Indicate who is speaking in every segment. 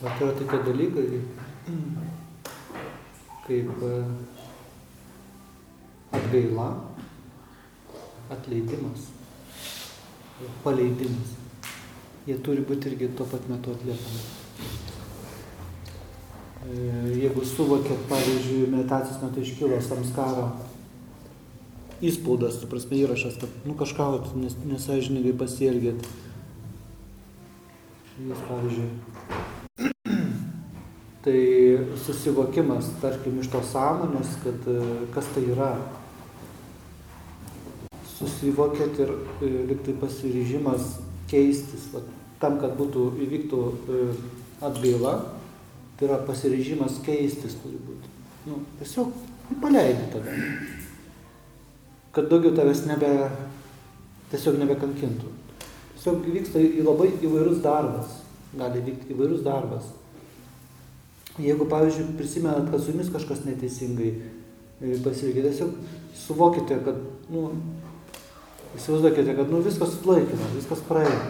Speaker 1: Vat yra tokie dalykai, kaip e, atgaila, atleidimas, paleidimas. Jie turi būti irgi tuo pat metu atliekami. E, jeigu suvokėt, pavyzdžiui, meditacijos metu iškilo samskaro įspaudas, tu prasme įrašas, kad nu, kažką nes, nesažininkai pasielgėt. Jūs, pavyzdžiui, tai susivokimas, tarkim, iš tos sąmonės, kad e, kas tai yra. Susivokėt ir e, liktai pasiryžimas keistis, va, tam, kad būtų įvyktų e, atgaila, tai yra pasiryžimas keistis turi būti. Nu, tiesiog paleidi tada kad daugiau tavęs nebe, tiesiog nebekankintų. Tiesiog vyksta į labai įvairus darbas, gali vykti įvairus darbas. Jeigu, pavyzdžiui, prisimenat, kad su jumis kažkas neteisingai e, pasielgė, tiesiog suvokite, kad, nu, įsivaizduokite, kad, nu, viskas laikina, viskas praeina.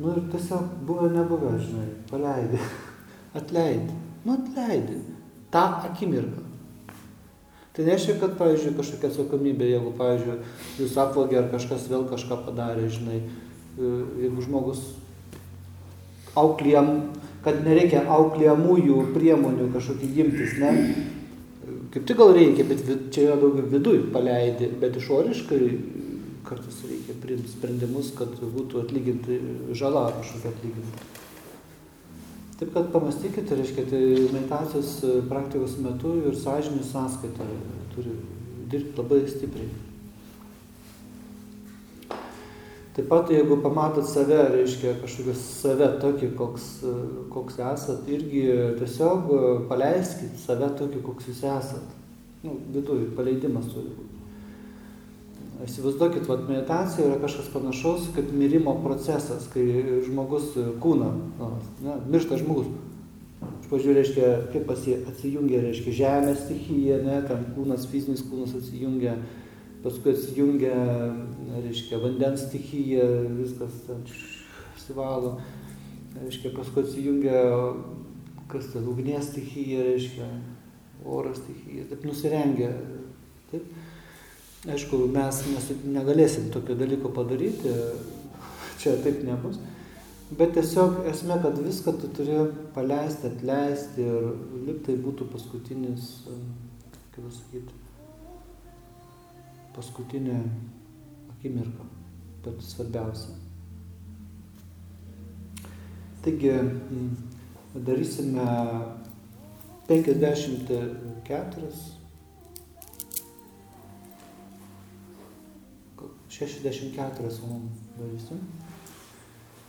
Speaker 1: Nu ir tiesiog buvo nebuvę, žinai, paleidai, atleidai, nu atleidai, tą akimirką. Tai nereiškia, kad, pavyzdžiui, kažkokia atsakomybė, jeigu, pavyzdžiui, jūs apvogė ar kažkas vėl kažką padarė, žinai, e, jeigu žmogus auklėjam, kad nereikia auklėjamųjų priemonių kažkokį imtis, ne? Kaip tik gal reikia, bet čia yra daugiau viduj paleidi, bet išoriškai kartais reikia priimti sprendimus, kad būtų atlyginti žala kažkokia atlyginti. Taip kad pamastykite, reiškia, tai meditacijos e, praktikos metu ir sąžinių sąskaita turi dirbti labai stipriai. Taip pat, jeigu pamatot save, reiškia kažkokios save tokį, koks, e, koks esat, irgi tiesiog e, paleiskit save tokį, koks jūs esat. Nu, viduje, paleidimas turi būti. Įsivaizduokit, vat, meditacija yra kažkas panašaus kaip mirimo procesas, kai žmogus kūną, na, miršta žmogus. Iš pradžių reiškia, kaip pasi atsijungia, reiškia, žemės stichija, ne, ten kūnas, fizinis kūnas atsijungia, paskui atsijungia, reiškia, vandens stichija, viskas ten išsivalo, reiškia, paskui atsijungia, kas ten, ugnies stichija, reiškia, oras stichija, taip nusirengia. Taip. Aišku, mes negalėsim tokio dalyko padaryti, čia taip nebus, bet tiesiog esmė, kad viską tu turi paleisti, atleisti ir liktai būtų paskutinis, kaip sakyti, paskutinė akimirka, pati svarbiausia. Taigi, darysime 54 64 valandų darysim.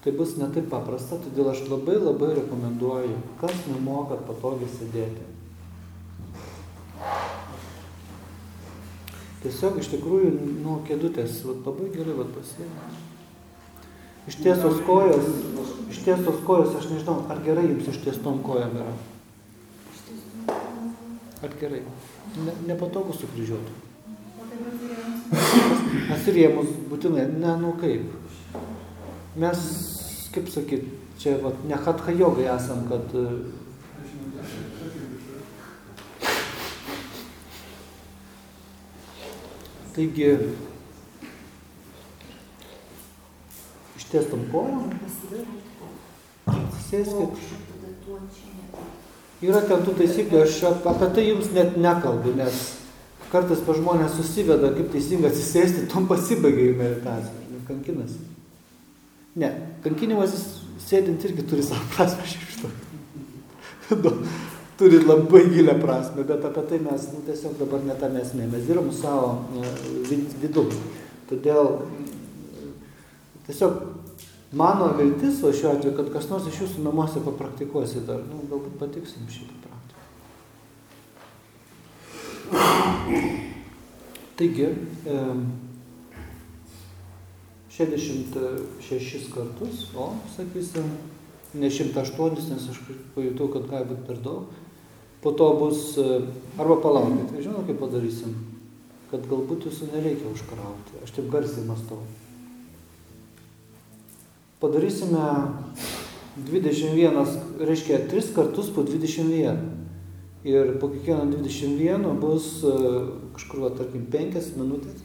Speaker 1: Tai bus netaip paprasta, todėl aš labai labai rekomenduoju, kas nemoka patogiai sėdėti. Tiesiog iš tikrųjų, nu, kėdutės, vat, labai gerai vat, pasėdė. Ištiesos kojos, ištiesos kojos, aš nežinau, ar gerai jums ištiestom kojom yra. Ar gerai? Ne, nepatogu sukryžiuoti. Atsirėmus būtinai, ne, nu kaip. Mes, kaip sakyt, čia vat, ne hatha jogai esam, kad Taigi, ištiestam kojom, sėskit. Yra ten tų taisyklių, aš apie tai jums net nekalbu, nes kartais pa žmonės susiveda, kaip teisingai atsisėsti, tom pasibaigia jų meditacija, kankinasi. Ne, kankinimas sėdint irgi turi savo prasme šiaip šito. turi labai gilę prasme, bet apie tai mes nu, tiesiog dabar netame esmė. Mes dirbam savo uh, vidum. Todėl tiesiog mano viltis, o šiuo atveju, kad kas nors iš jūsų namuose papraktikuosi dar, nu, galbūt patiksim šitą praktiką. Taigi, 66 kartus, o, sakysim, ne 108, nes aš pajutau, kad gali būti per daug. Po to bus, e, arba palaukit, žinau, kaip padarysim, kad galbūt jūsų nereikia užkrauti. Aš taip garsiai mastau. Padarysime 21, reiškia 3 kartus po 21. Ir po kiekvieno 21 bus e, kažkur, va, tarkim, 5 minutės.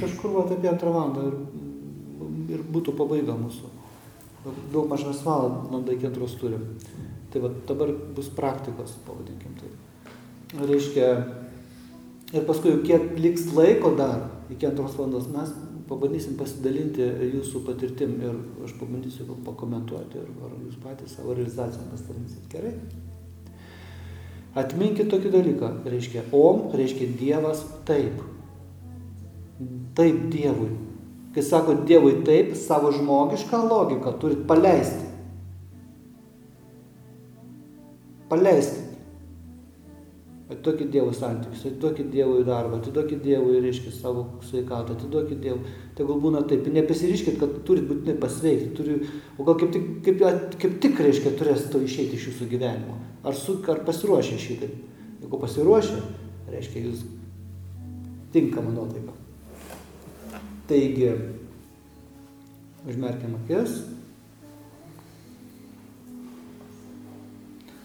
Speaker 1: Kažkur, va, apie antrą valandą ir, ir būtų pabaiga mūsų. Daug maž mes valandą iki antros turim. Tai va, dabar bus praktikos, pavadinkim taip. Reiškia, ir paskui, kiek liks laiko dar iki antros valandos, mes pabandysim pasidalinti jūsų patirtim ir aš pabandysiu pakomentuoti, ar jūs patys savo realizaciją pasidalinsit. Gerai? Atminkit tokį dalyką, reiškia, om reiškia Dievas taip. Taip Dievui. Kai sako Dievui taip, savo žmogišką logiką turit paleisti. Paleisti. Atiduokit Dievui santykius, atiduokit Dievui darbą, atiduokit Dievui, reiškia, savo sveikatą, atiduokit Dievui. Tegul būna taip. Nepasiriškit, kad turit būtinai pasveikti. Turi, o gal kaip tik, kaip, kaip tik reiškia, turės to išeiti iš jūsų gyvenimo. Ar, su, ar pasiruošę šitai? Jeigu pasiruošę, reiškia, jūs tinkama nuotaika. Taigi, užmerkiam akis.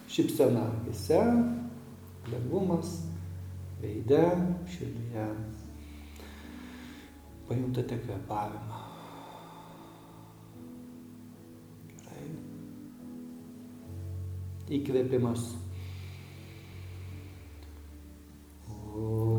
Speaker 1: Šipsena akise lengvumas, veide, širdyje. Pajuntate kvepavimą. Gerai. Įkvėpimas. O.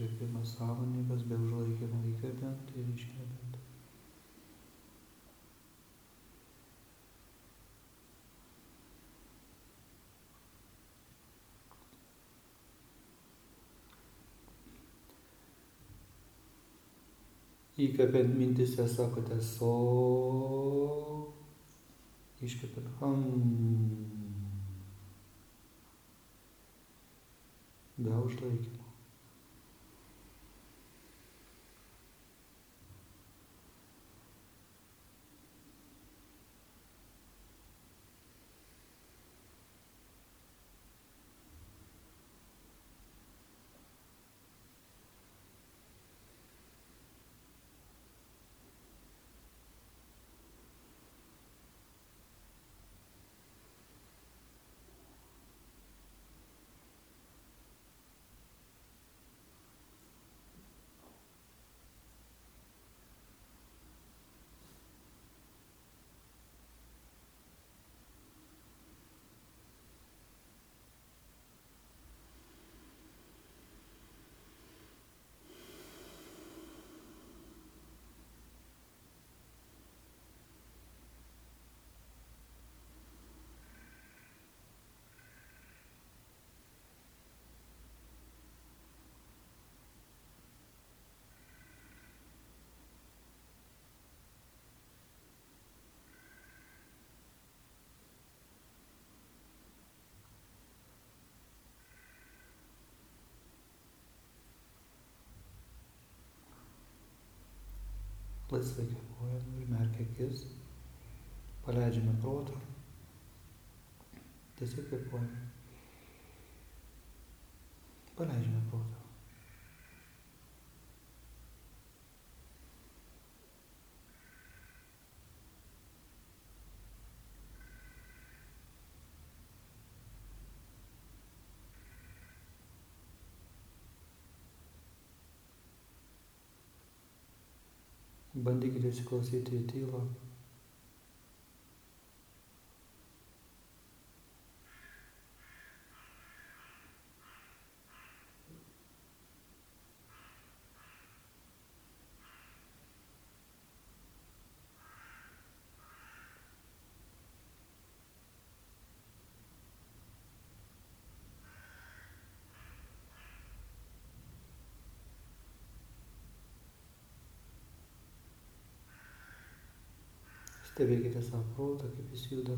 Speaker 1: iškvėpimas, sąmoningas, be užlaikymų įkvėpiant ir iškvėpiant. Įkvepiant mintise sakote so, iškvepiant ham. Be užlaikymo. Laisvai kvėpuojam, užmerkia akis, paleidžiame protą, tiesiog kvėpuojam. Paleidžiame protą. Bandykite įsiklausyti į tylą. Stebėkite savo protą, kaip jis juda.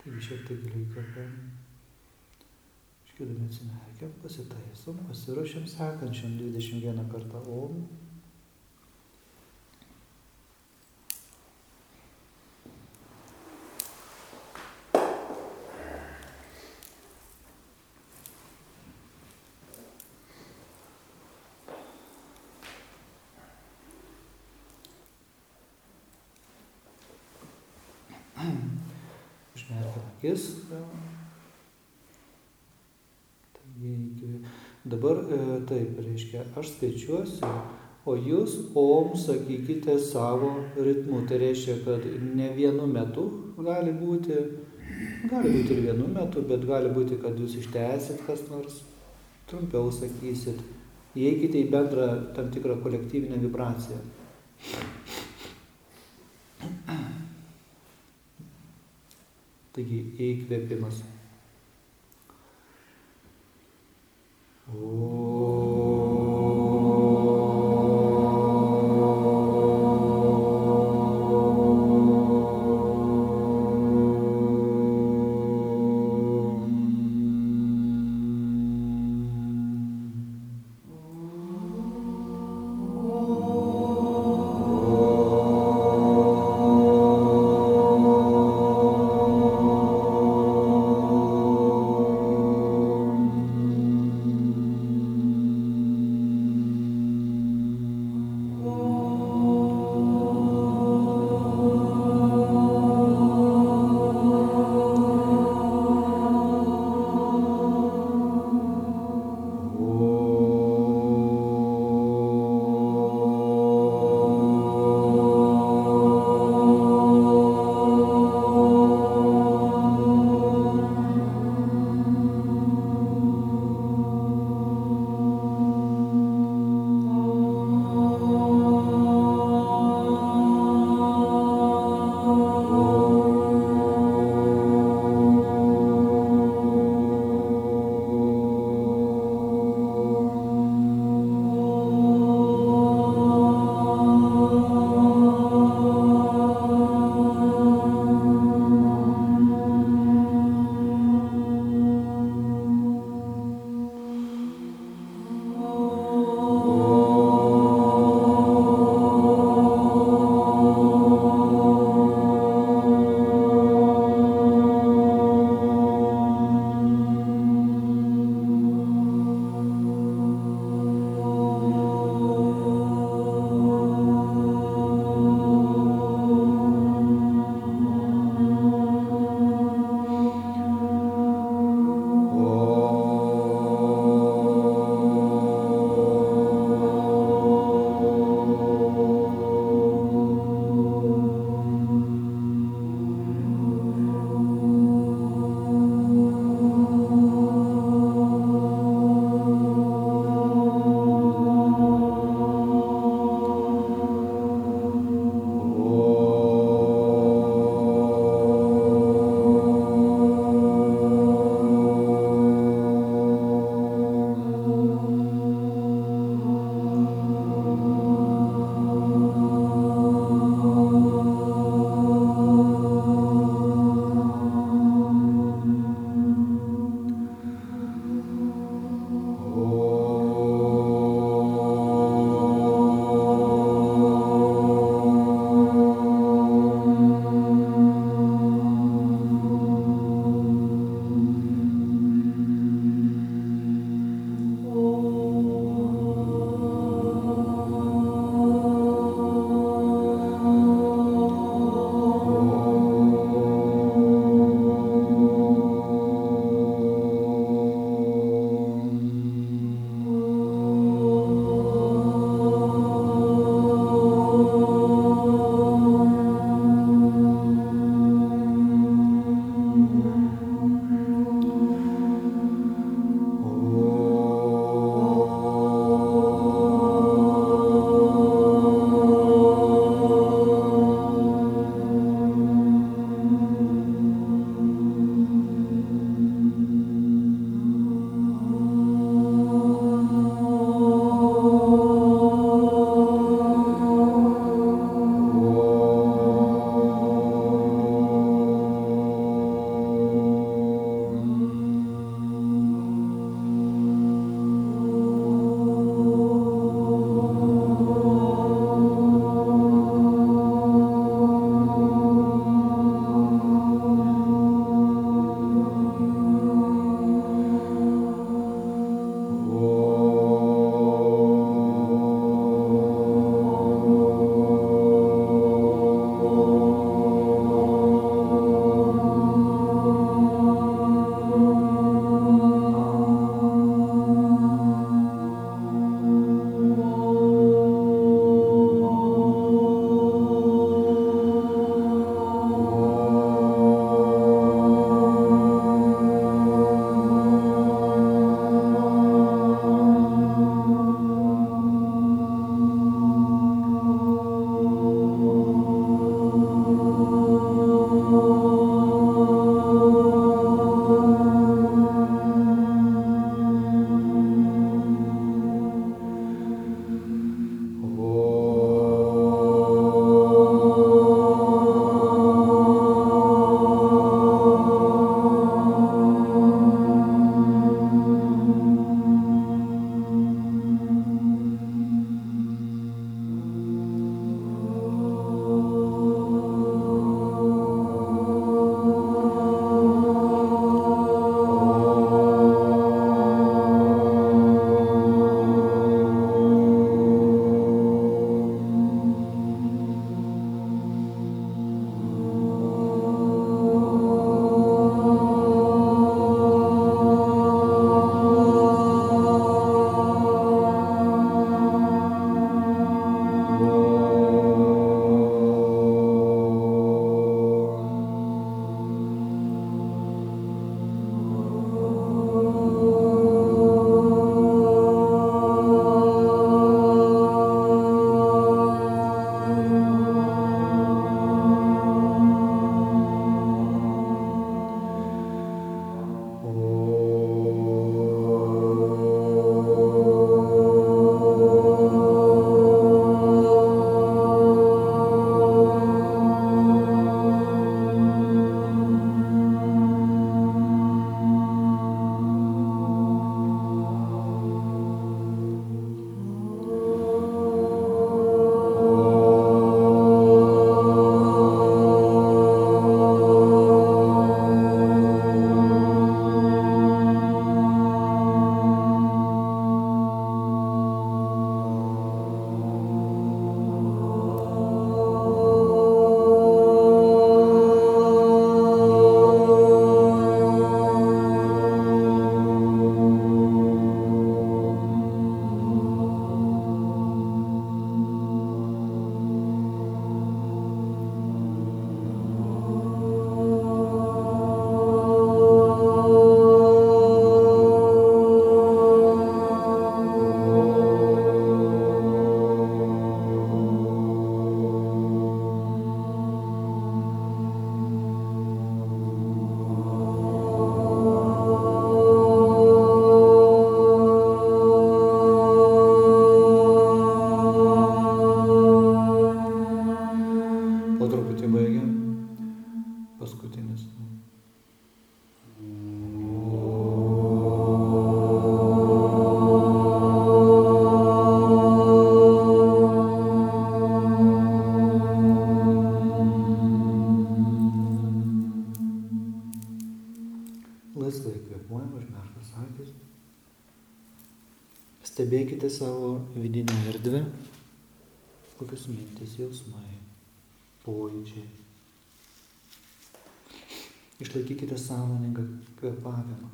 Speaker 1: Taigi šiek tiek giliai įkvepiam. Iškėdami atsimerkiam, pasitaisom, pasiruošiam sekančiam 21 kartą om. Užmerkiam akis. Taigi, dabar e, taip, reiškia, aš skaičiuosiu, o jūs om sakykite savo ritmu. Tai reiškia, kad ne vienu metu gali būti, gali būti ir vienu metu, bet gali būti, kad jūs ištęsit kas nors, trumpiau sakysit. Įeikite į bendrą tam tikrą kolektyvinę vibraciją. Taigi įkvėpimas. Jausmų. Mintis, jausmai, pojūčiai. Išlaikykite sąmoningą kvėpavimą.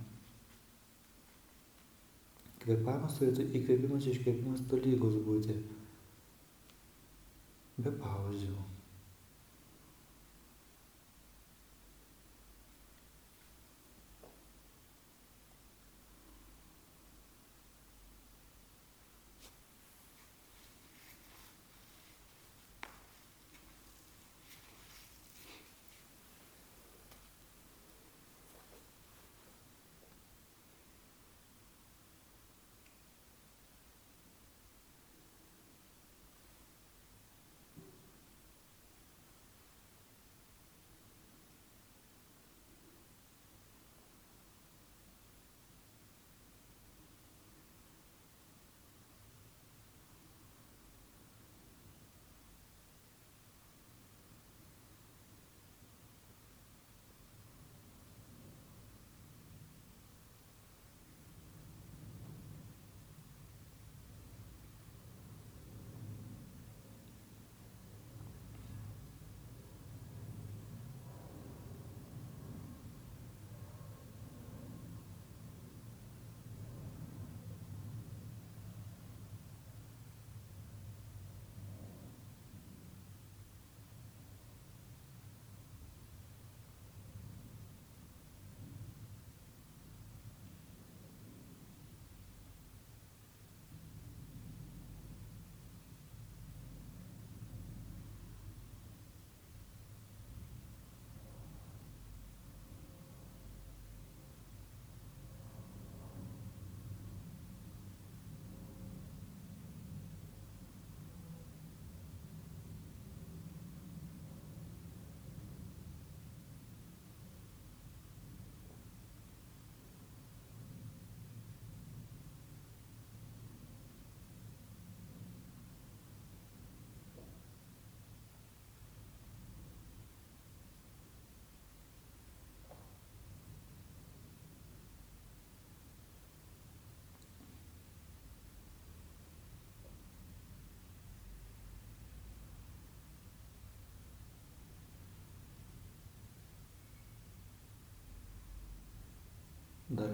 Speaker 1: Kvėpavimas turėtų įkvėpimas, iškvėpimas tolygus būti. Be pauzių.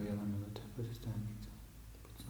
Speaker 1: Vieną minutę pasistengkite. Būt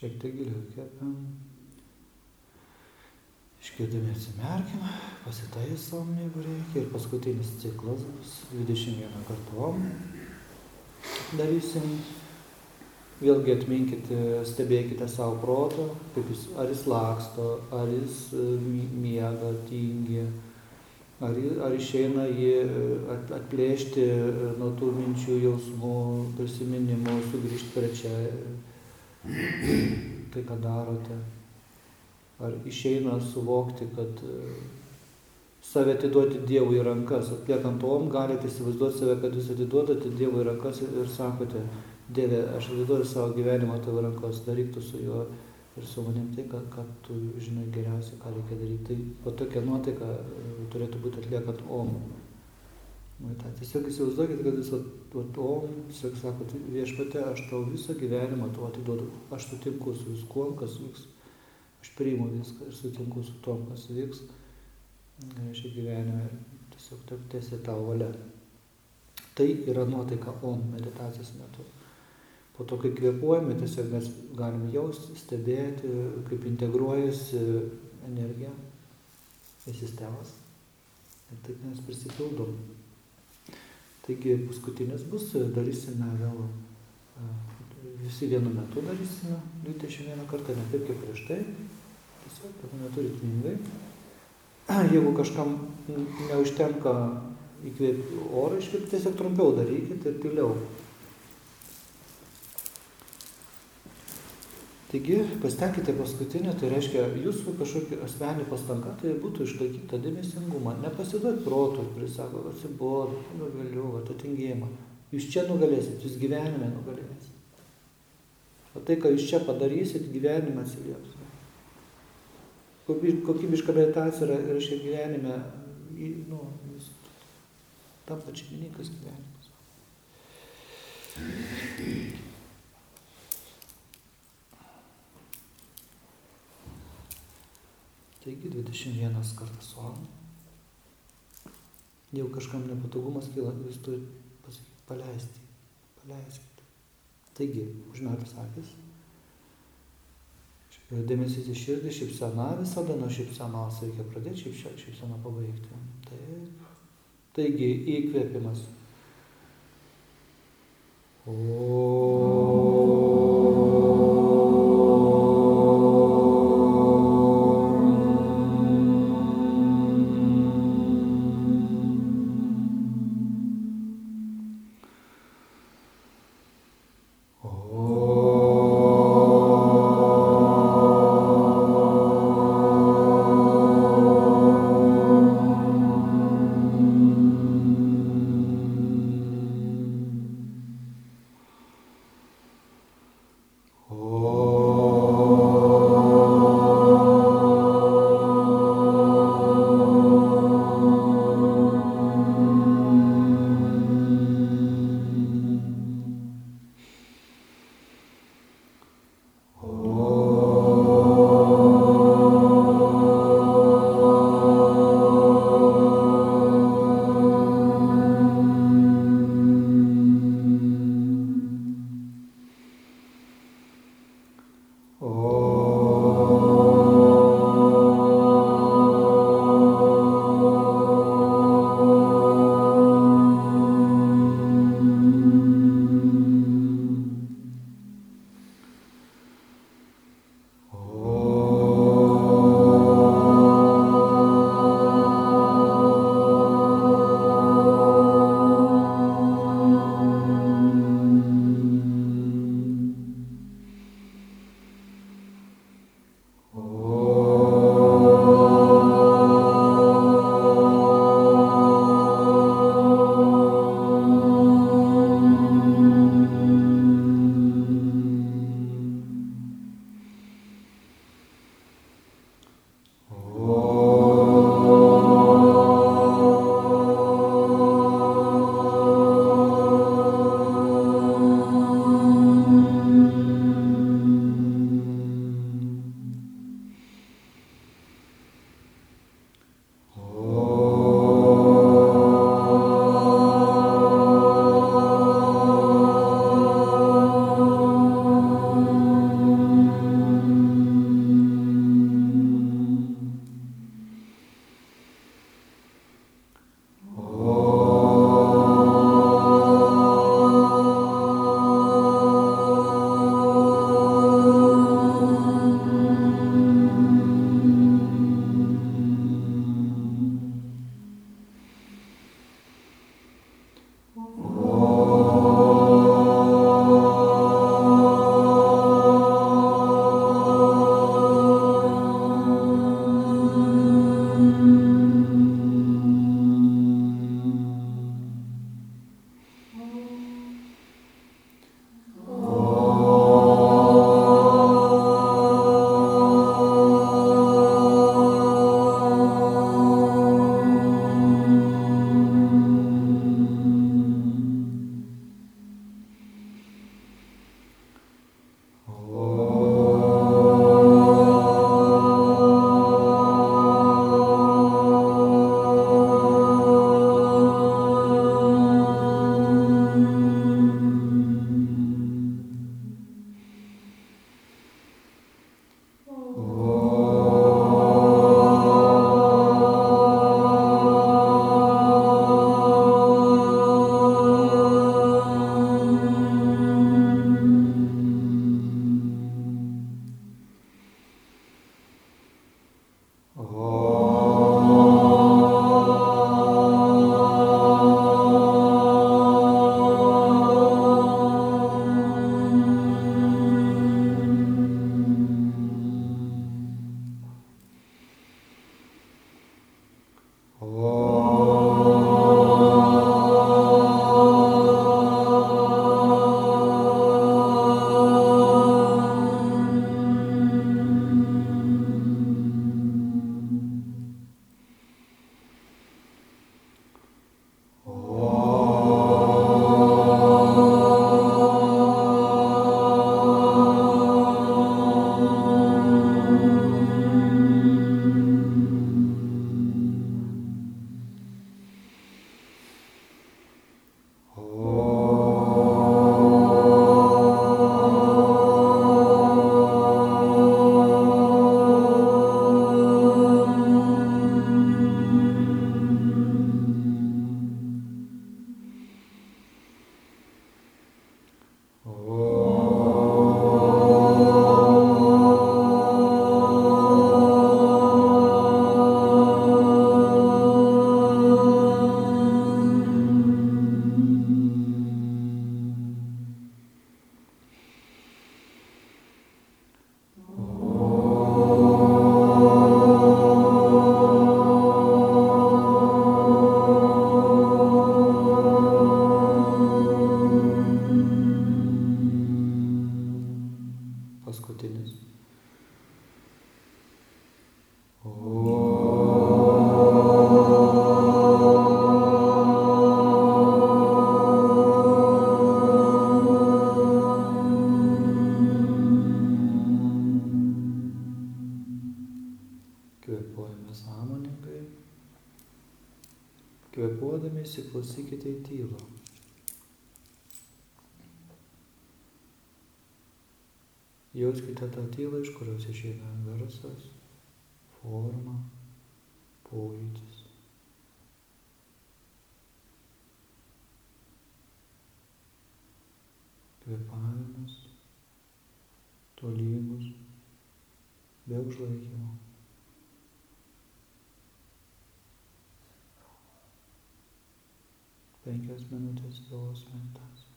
Speaker 1: Šiek tiek giliau kvepiam. Iškirdami atsimerkim, pasitaisom, jeigu reikia. Ir paskutinis ciklas bus 21 kartom. Darysim. Vėlgi atminkite, stebėkite savo protą, jis, ar jis laksto, ar jis e, miega, tingi, ar, ar išeina jį e, at, atplėšti e, nuo tų minčių, jausmų, prisiminimų, sugrįžti prie čia tai, ką darote. Ar išeina suvokti, kad e, save atiduoti Dievui į rankas. Atliekant om, galite įsivaizduoti save, kad jūs atiduodate Dievui į rankas ir, sakote, Dieve, aš atiduodu savo gyvenimą tavo rankas, daryk tu su juo ir su manim tai, ką, ką tu žinai geriausiai, ką reikia daryti. Tai po tokia nuotaika e, turėtų būti atliekant om. Meditacija. Tiesiog įsivaizduokit, kad jūs om, tiesiog sakot, viešpate, aš tau visą gyvenimą tau atiduodu. Aš sutinku su viskuo, kas vyks. Aš priimu viską ir sutinku su tom, kas vyks. Reiškia gyvenime tiesiog tiesiai tavo valia. Tai yra nuotaika om meditacijos metu. Po to, kai kvepuojame, tiesiog mes galim jausti, stebėti, kaip integruojasi energija į sistemas. Ir taip mes prisipildom. Taigi paskutinis bus, darysime vėl, visi vienu metu darysime 21 kartą, ne taip kaip prieš tai. Tiesiog vienu metu ritmingai. Jeigu kažkam neužtenka įkvėpti orą, iškvėpti tiesiog trumpiau darykit ir tyliau. Taigi, pasitenkite paskutinę, tai reiškia jūsų kažkokia asmeninė pastanga, tai būtų išlaikyti tą dėmesingumą, nepasiduoti protui, kuris sako, atsibodu, nugaliu, atitingėjimą. Jūs čia nugalėsit, jūs gyvenime nugalėsit. O tai, ką jūs čia padarysit, gyvenime atsilieps. Kokybiška meditacija yra, reiškia gyvenime, nu, jūs tampa šeimininkas gyvenimas. Taigi 21 kartas o. Jeigu kažkam nepatogumas kyla, jūs turite pasakyti, paleisti, paleiskite. Taigi, užmerktas akis. Dėmesys į širdį, šypsena visada nuo šypsenos reikia pradėti šypseną pabaigti. Taip. Taigi, įkvėpimas. O. Tylą, iš kurios išeina garsas, forma, pojūtis. Kvėpavimas tolygus, be užlaikymo. Penkias minutės tylos meditacija.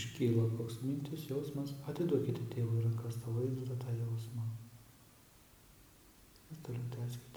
Speaker 1: Iškyla koks mintis, jausmas, atiduokite tėvui rankas tą vaizdą, tą jausmą. Ir toliau tęskite.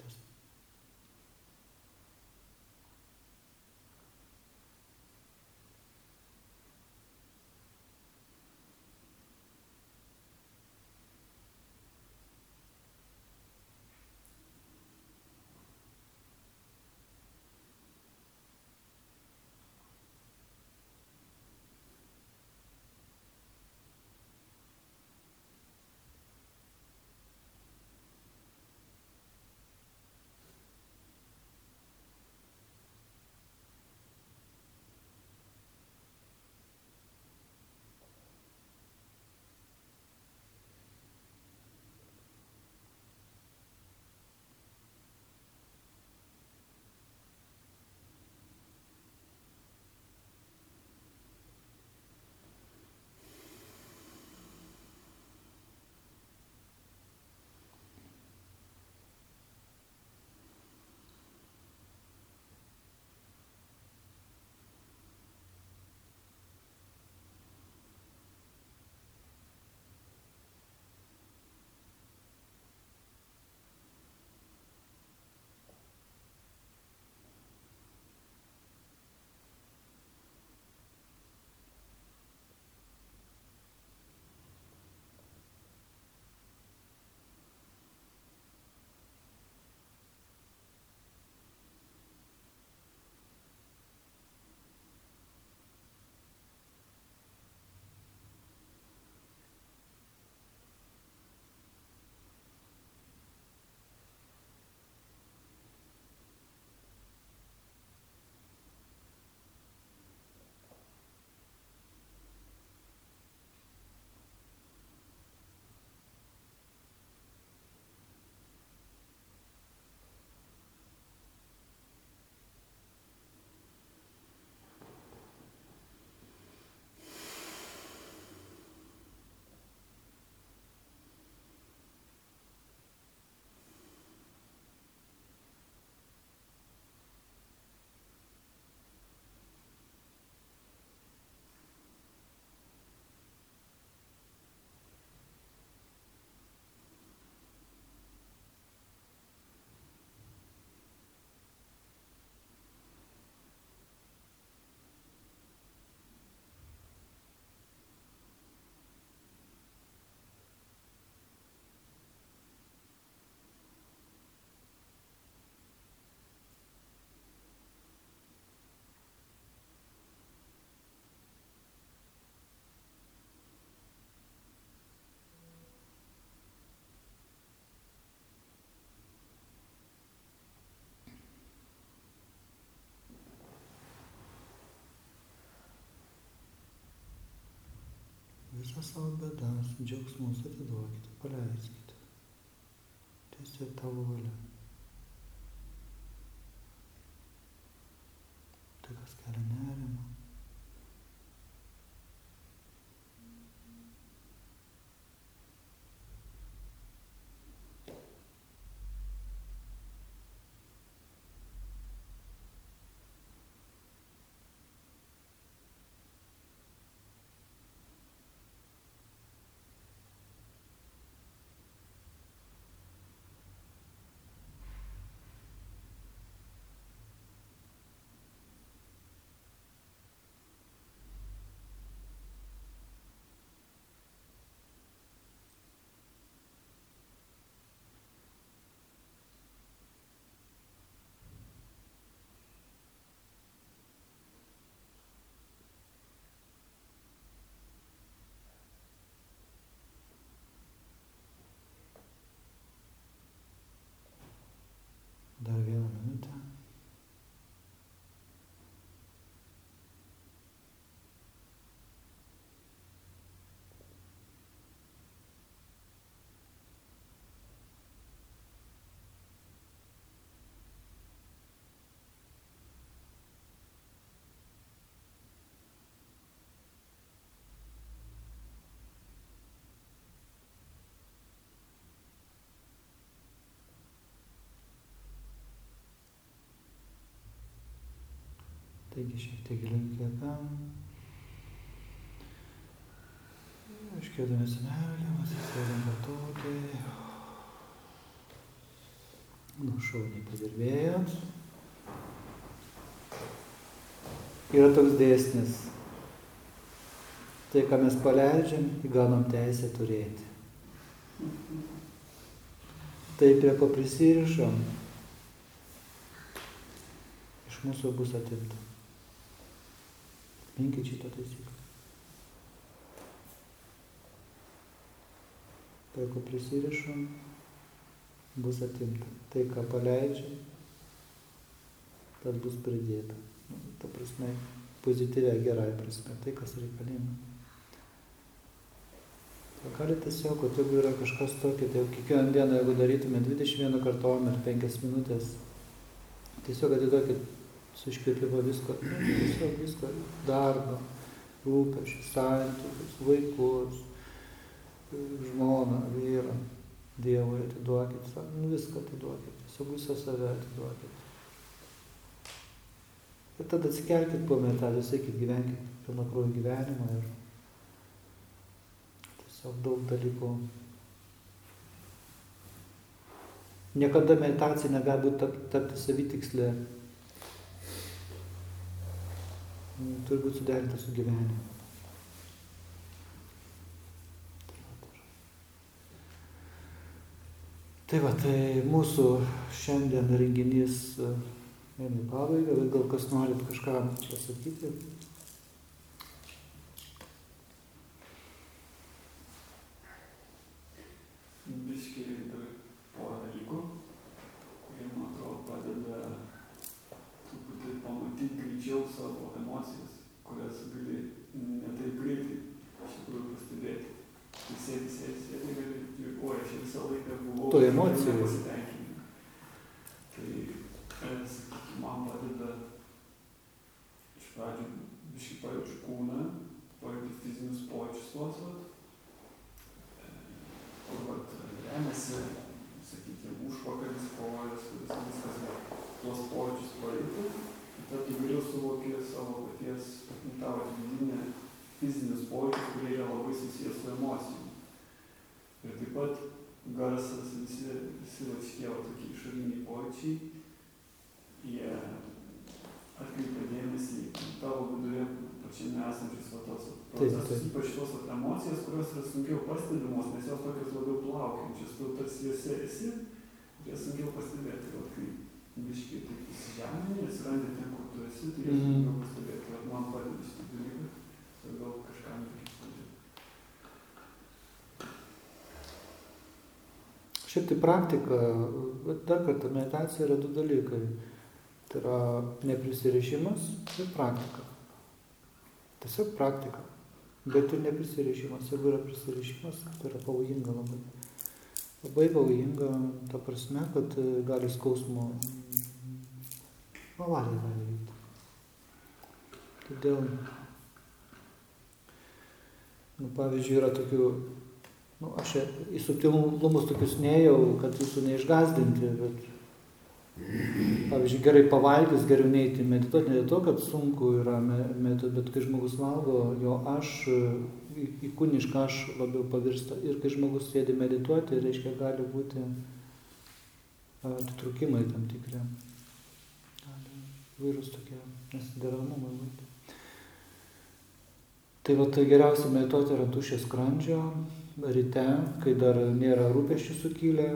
Speaker 1: Visas savo bėdas, džiaugsmus atiduokite, paleiskite. Tiesiog tavo valia. Tai kas kelia nerimą. Dar vieną minutę. Taigi šiek tiek giliau įkvepiam. Iškėdami senelį, atsisėdam patogiai. Nušauniai padirbėjot. Yra toks dėsnis. Tai, ką mes paleidžiam, įganom teisę turėti. Tai, prie ko prisirišam, iš mūsų bus atimta. Minkit šitą taisyklę. Tai, ko prisirišam, bus atimta. Tai, ką paleidžiam, tas bus pridėta. Nu, ta prasme, pozityvia, gerai prasme, tai, kas reikalinga. Gali tiesiog, kad jeigu yra kažkas tokio, tai kiekvieną dieną, jeigu darytume 21 kartojimą ir 5 minutės, tiesiog atiduokit su iškvėpimo visko, tiesiog visko, darbą, rūpešius, santykius, vaikus, žmoną, vyrą, Dievui atiduokit, nu, viską atiduokit, tiesiog visą save atiduokit. Ir tada atsikelkit po metalį, sakykit, gyvenkit pilną krūvį gyvenimą ir tiesiog daug dalykų. Niekada meditacija negali būti tapti savitikslė. Turi būti suderinta su gyvenimu. Tai va, tai mūsų šiandien renginys eina į pabaigą, bet gal kas norit kažką pasakyti.
Speaker 2: biškai dar porą dalykų, kurie, man atrodo, padeda truputį pamatyti greičiau savo emocijas, kurias gali ne taip greitai iš tikrųjų pastebėti. Tai sėdi, sėdi, sėdi, gali, ir oi, aš visą laiką buvau.
Speaker 1: Toj emocijoj.
Speaker 2: Pasitenkinime. Tai, e, sakykime, man padeda iš pradžių biškai pajaučiu kūną, pajaučiu fizinius pojūčius tuos, vat, kur vat remiasi, sakykime, užpakalis kojos, kuris viskas va, tuos pojūčius pajūtų, tada tu geriau suvoki savo paties nu, tą vat vidinę fizinius pojūčius, kurie yra labai susijęs su emocijom. Ir taip pat garsas, visi, visi va šitie va tokie išoriniai pojūčiai, jie atkreipia dėmesį į tavo viduje pačiame esančius va tos procesus, ypač tos vat emocijas, kurios yra sunkiau pastebimos, nes jos tokios labiau plaukiančios, tu tarsi jose esi, jas sunkiau pastebėti, vat kai biškai taip įsižemini, atsirandi ten, kur tu esi, tai jas
Speaker 1: Mhm.
Speaker 2: sunkiau pastebėti, vat man padeda šitie dalykai, ir gal kažkam reikia padėti.
Speaker 1: Šiaip tai praktika, bet dar kartą, meditacija yra du dalykai. Tai yra neprisirišimas ir praktika. Tiesiog praktika. Bet ir neprisirišimas. Jeigu yra prisirišimas, tai yra pavojinga labai. Labai pavojinga, ta prasme, kad e, gali skausmo avarija gali vykti. Todėl, nu, pavyzdžiui, yra tokių, nu, aš į subtilumus tokius nejau, kad jūsų neišgazdinti, bet Pavyzdžiui, gerai pavalgys, geriau neiti medituoti, ne dėl to, kad sunku yra medituoti, bet kai žmogus valgo, jo aš, į kūnišką aš labiau pavirsta. Ir kai žmogus sėdi medituoti, reiškia, gali būti atitrukimai tam tikri. Gali vairūs tokie nesideramumai būti. Tai va, tai geriausia medituoti yra tušės skrandžio, ryte, kai dar nėra rūpeščių sukylę,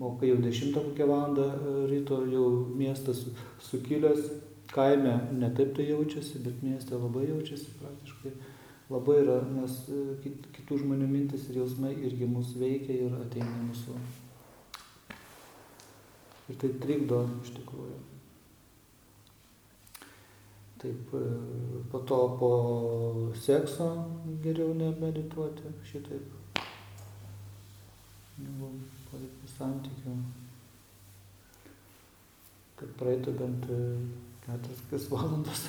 Speaker 1: o kai jau 10 kokią valandą e, ryto jau miestas sukilęs, kaime ne taip tai jaučiasi, bet mieste labai jaučiasi praktiškai. Labai yra, nes e, kitų žmonių mintis ir jausmai irgi mus veikia ir ateina mūsų. Ir tai trikdo iš tikrųjų. Taip, e, po to po sekso geriau nemedituoti šitaip. Negu santykių, kad praeitų bent e, keturias valandas.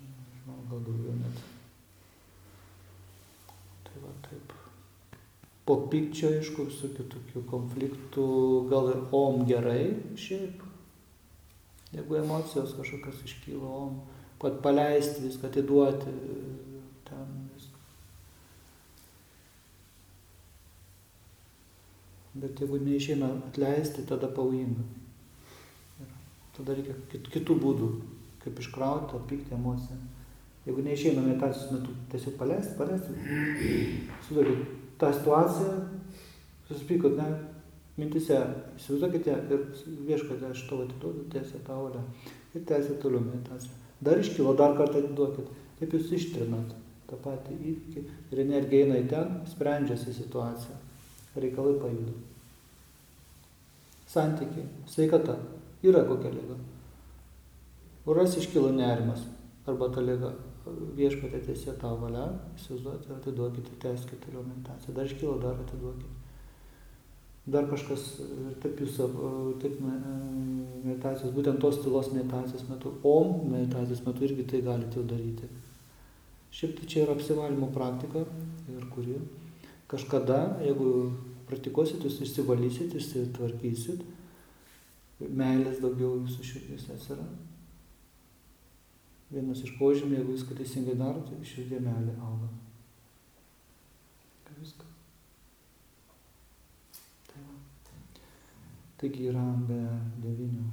Speaker 1: Žinau, gal daugiau net. Tai va taip. Po pykčio, aišku, su kitokių konfliktų, gal ir om gerai šiaip. Jeigu emocijos kažkokios iškyla, om, kad paleisti viską, atiduoti, Bet jeigu neišeina atleisti, tada pavojinga. Ir tada reikia kitų būdų, kaip iškrauti tą pyktį emociją. Jeigu neišeina meditacijos metu, tiesiog paleisti, paleisti. Sudarykit tą situaciją, susipykot, ne, mintise, įsivaizduokite ir vieškate, aš tavo atiduodu, tiesią tą olę. Ir tęsite toliau meditaciją. Dar iškilo, dar kartą atiduokit. Taip jūs ištrinat tą patį įvykį ir energija eina į ten, sprendžiasi situacija. Reikalai pajuda santykiai, sveikata. Yra kokia lyga. Uras iškilo nerimas arba ta lyga. Viešpatė tiesė tą valią, įsivaizduoti, atiduokite, tęskite toliau meditaciją. Dar iškilo, dar atiduokite. Dar kažkas, ir taip jūs, taip meditacijos, būtent tos tylos meditacijos metu, om meditacijos metu irgi tai galite jau daryti. Šiaip tai čia yra apsivalymo praktika ir kuri kažkada, jeigu praktikuosit, jūs išsivalysit, išsitvarkysit, meilės daugiau jūsų širdys atsiras. Vienas iš požymį, jeigu viską teisingai darote, tai širdė meilė auga. Viską. Tai va. Taigi yra be devinių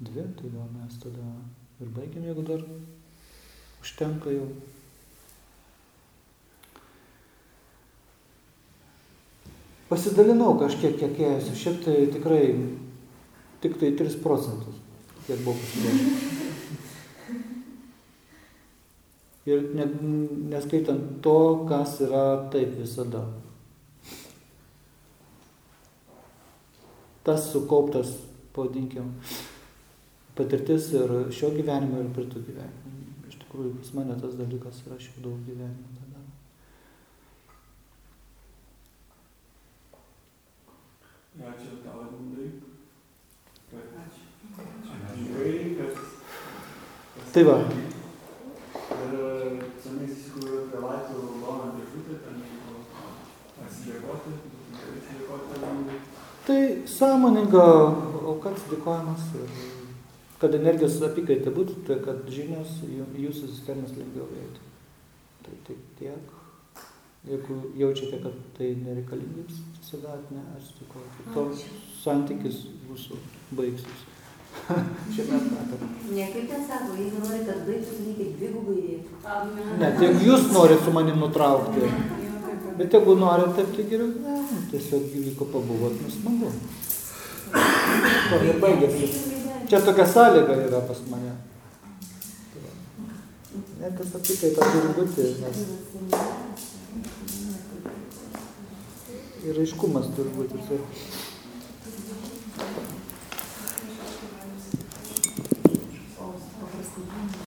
Speaker 1: dvi, tai gal mes tada ir baigiam, jeigu dar užtenka jau. Pasidalinau kažkiek, kiek ėjusiu. Šiaip tai tikrai tik tai 3 procentus, kiek buvo pasidalinę. Ir ne, neskaitant to, kas yra taip visada. Tas sukauptas, pavadinkim, patirtis ir šio gyvenimo ir pritų gyvenimo. Iš tikrųjų, pas mane tas dalykas yra šiaip daug gyvenimo.
Speaker 2: Ačiū tau, Edmundai. Ačiū. Ačiū. Kad...
Speaker 1: Tai va.
Speaker 2: Ir senais įsikūrė prie laiptų raudoną dėžutę, ten atsidėkoti, atsidėkoti Edmundai.
Speaker 1: Tai sąmoninga, o kas dėkojimas ir kad energijos apykaita būtų, tai kad žinios jūsų sistemas lengviau veiktų. Tai tik tiek. Jeigu jaučiate, kad tai nereikalinga, visada ne, aš tikau, to santykis jūsų baigsis. Šiame etape.
Speaker 3: Ne, kaip ten sako, jeigu nori, kad baigtųsi, reikia dvigubai dėti.
Speaker 1: Ne, tai jeigu jūs norite su manim nutraukti. Bet jeigu norite, taip tai geriau, ne, tiesiog įvyko pabuvot, nu smagu. To ir baigėsi. Čia tokia sąlyga yra pas mane. Ne, tas apykaita turi būti, nes і рижку мастурбуйте.